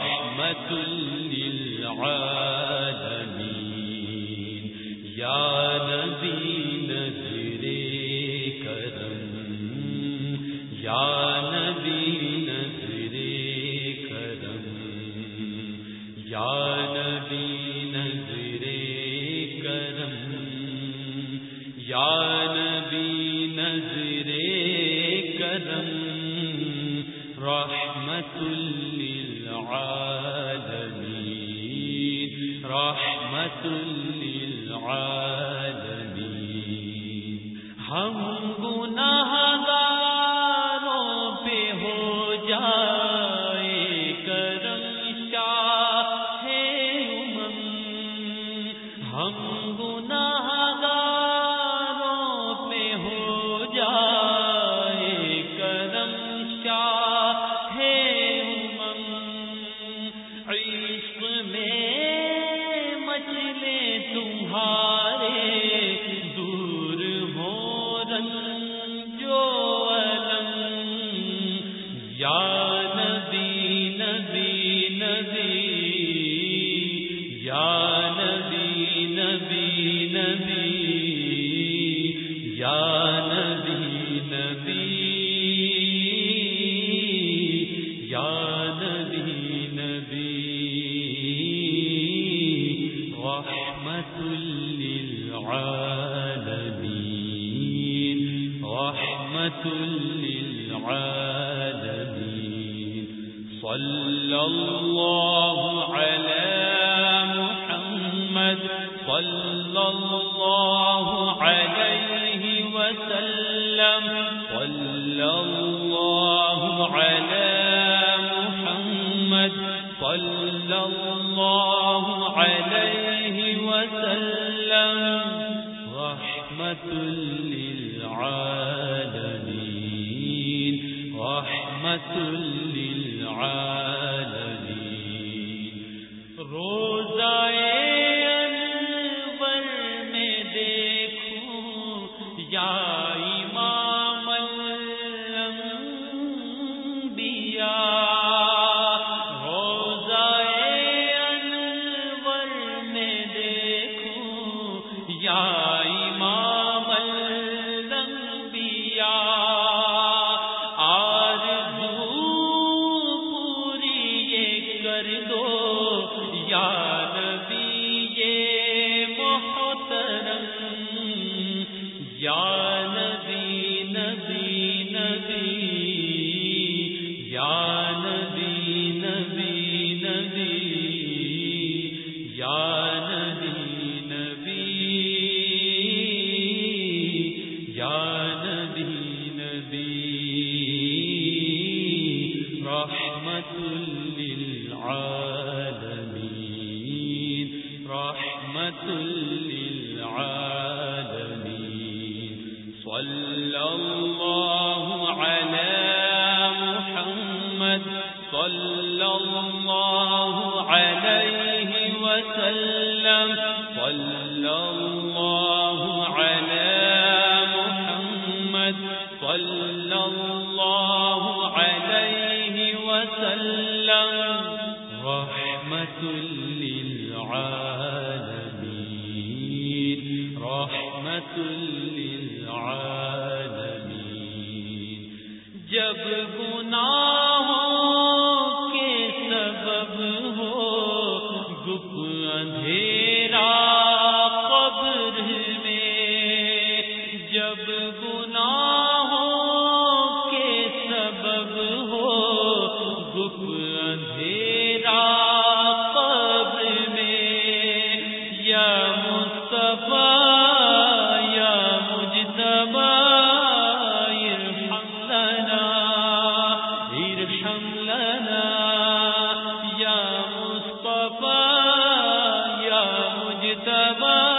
رحمت للعالمین۔ یا نبی نظر یا نبی نظر یا رحمت للعالمين. رحمة للعالمين. صلى الله على محمد. صلى الله عليه وسلم. صلى الله على محمد. صلى الله عليه وسلم. رحمة للعالمين. روزہ رحمة للعالمين. صلى الله على محمد. صلى وسلم. صلى الله على محمد. صلى الله عليه وسلم. رحمة للعالمين. رحمت للعالمین جب گناہوں کے سبب ہو، گپ اندھیرا میں، جب گناہوں کے سبب ہو، گپ اندھیرا میں، یا مصطفیٰ جواب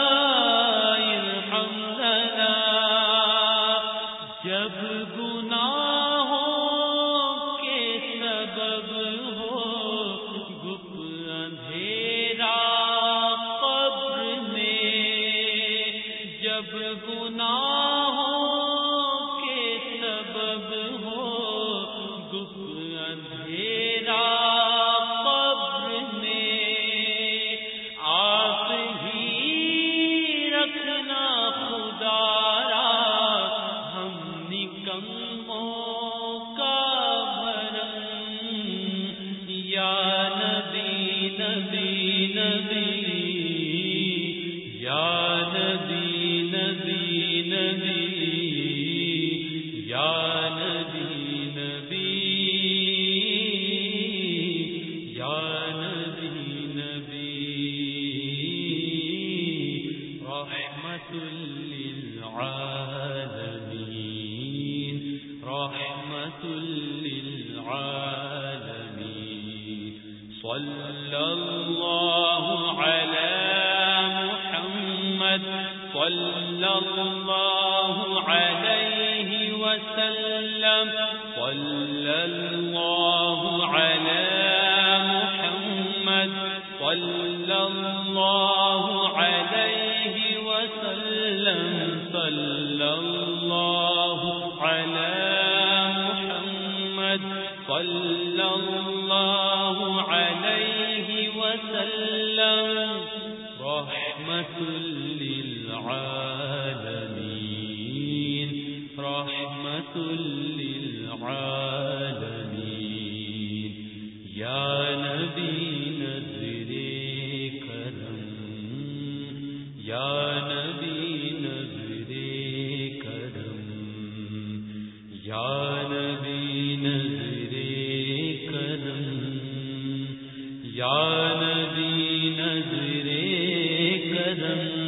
صلى الله على محمد صلى الله وسلم. صلى الله على محمد صلى وسلم. صلى رحمة للعالمين رحمة للعالمين. يا نبي نذر كرم يا نبي کرم